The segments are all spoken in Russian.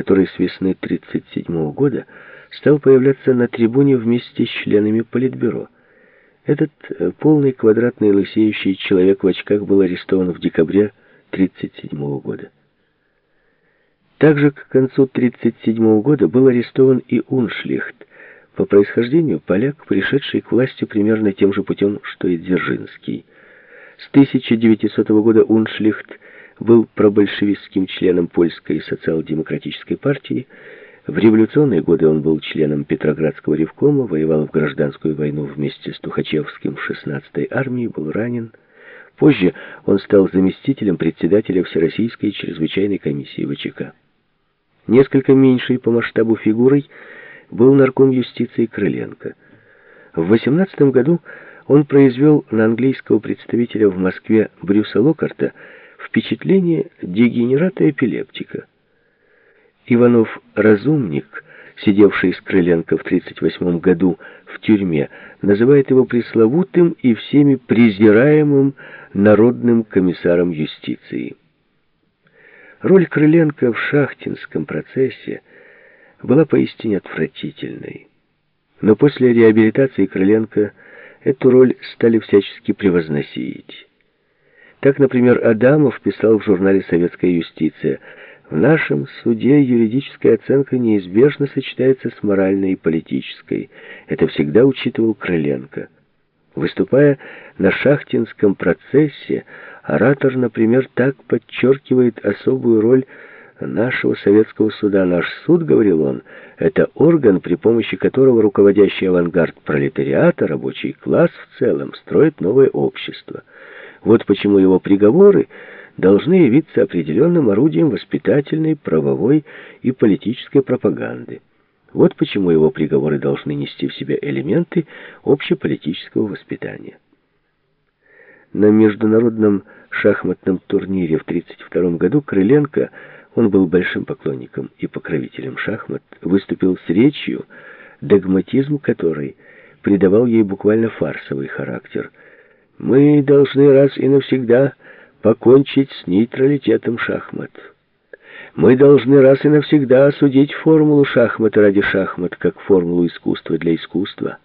который с весны 1937 года стал появляться на трибуне вместе с членами Политбюро. Этот э, полный квадратный лысеющий человек в очках был арестован в декабре 1937 года. Также к концу 1937 года был арестован и Уншлихт, по происхождению поляк, пришедший к власти примерно тем же путем, что и Дзержинский. С 1900 года Уншлихт был пробольшевистским членом польской социал-демократической партии. В революционные годы он был членом Петроградского ревкома, воевал в гражданскую войну вместе с Тухачевским в 16-й армии, был ранен. Позже он стал заместителем председателя Всероссийской чрезвычайной комиссии ВЧК. Несколько меньшей по масштабу фигурой был нарком юстиции Крыленко. В 18 году он произвел на английского представителя в Москве Брюса Локарта впечатление дегенерата-эпилептика. Иванов-разумник, сидевший с Крыленко в 1938 году в тюрьме, называет его пресловутым и всеми презираемым народным комиссаром юстиции. Роль Крыленко в шахтинском процессе была поистине отвратительной. Но после реабилитации Крыленко эту роль стали всячески превозносить. Так, например, Адамов писал в журнале «Советская юстиция» «В нашем суде юридическая оценка неизбежно сочетается с моральной и политической. Это всегда учитывал Крыленко». Выступая на шахтинском процессе, оратор, например, так подчеркивает особую роль нашего советского суда. Наш суд, говорил он, это орган, при помощи которого руководящий авангард пролетариата, рабочий класс в целом, строит новое общество. Вот почему его приговоры должны явиться определенным орудием воспитательной, правовой и политической пропаганды. Вот почему его приговоры должны нести в себе элементы общеполитического воспитания. На международном шахматном турнире в 1932 году Крыленко, он был большим поклонником и покровителем шахмат, выступил с речью, догматизм которой придавал ей буквально фарсовый характер – мы должны раз и навсегда покончить с нейтралитетом шахмат. Мы должны раз и навсегда осудить формулу шахмата ради шахмат, как формулу искусства для искусства.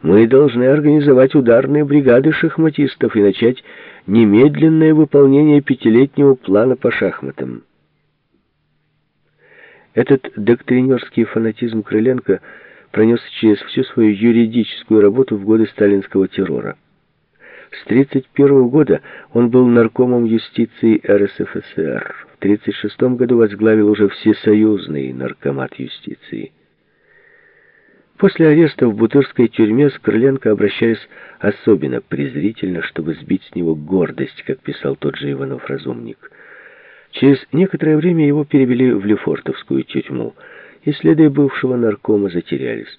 Мы должны организовать ударные бригады шахматистов и начать немедленное выполнение пятилетнего плана по шахматам. Этот доктринерский фанатизм Крыленко пронес через всю свою юридическую работу в годы сталинского террора. С 1931 года он был наркомом юстиции РСФСР. В 1936 году возглавил уже всесоюзный наркомат юстиции. После ареста в Бутырской тюрьме с Крыленко обращались особенно презрительно, чтобы сбить с него гордость, как писал тот же Иванов-разумник. Через некоторое время его перевели в Лефортовскую тюрьму, и следы бывшего наркома затерялись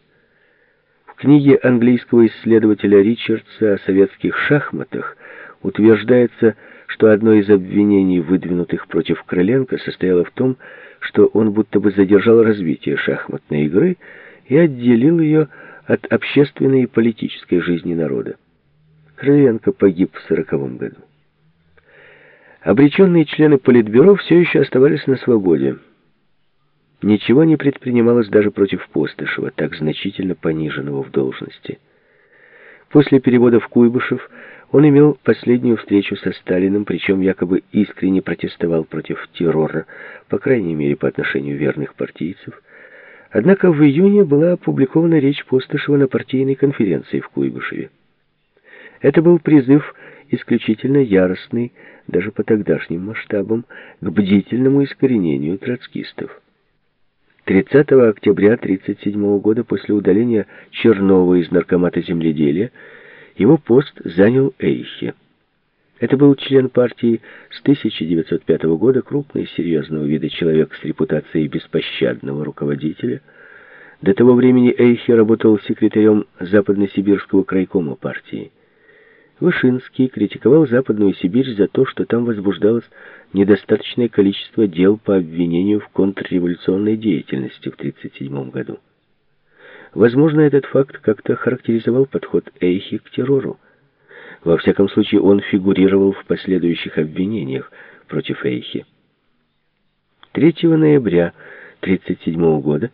книге английского исследователя Ричардса о советских шахматах утверждается, что одно из обвинений, выдвинутых против Крыленко, состояло в том, что он будто бы задержал развитие шахматной игры и отделил ее от общественной и политической жизни народа. Крыленко погиб в сороковом году. Обреченные члены Политбюро все еще оставались на свободе. Ничего не предпринималось даже против Постышева, так значительно пониженного в должности. После перевода в Куйбышев он имел последнюю встречу со Сталиным, причем якобы искренне протестовал против террора, по крайней мере по отношению верных партийцев. Однако в июне была опубликована речь Постышева на партийной конференции в Куйбышеве. Это был призыв исключительно яростный, даже по тогдашним масштабам, к бдительному искоренению троцкистов. 30 октября 1937 года, после удаления Чернова из Наркомата земледелия, его пост занял Эйхе. Это был член партии с 1905 года, крупный, серьезного вида человек с репутацией беспощадного руководителя. До того времени Эйхе работал секретарем Западно-Сибирского крайкома партии. Вышинский критиковал Западную Сибирь за то, что там возбуждалось недостаточное количество дел по обвинению в контрреволюционной деятельности в 1937 году. Возможно, этот факт как-то характеризовал подход Эйхи к террору. Во всяком случае, он фигурировал в последующих обвинениях против Эйхи. 3 ноября 1937 года